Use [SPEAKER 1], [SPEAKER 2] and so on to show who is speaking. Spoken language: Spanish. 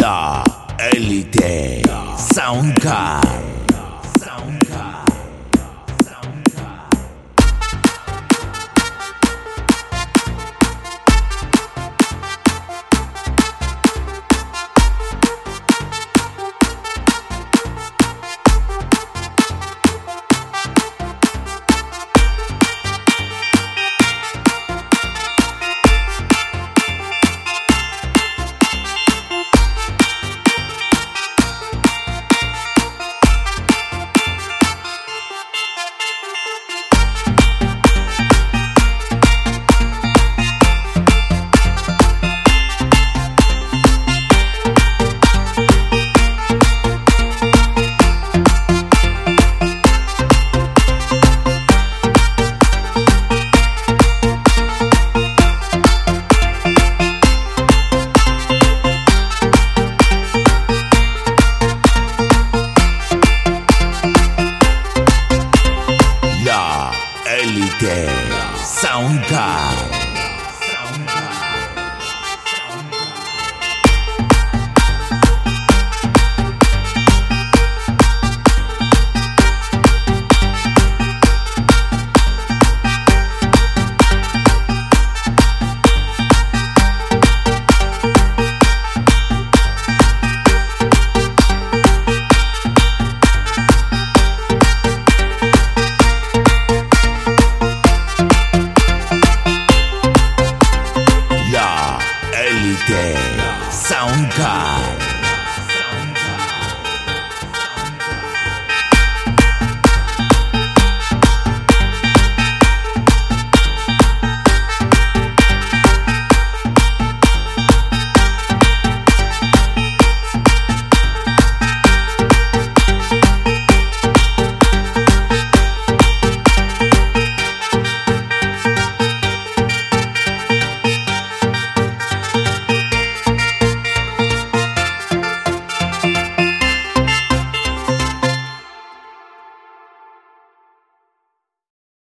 [SPEAKER 1] La élite Soundcard. Soundcard. DJ サウンド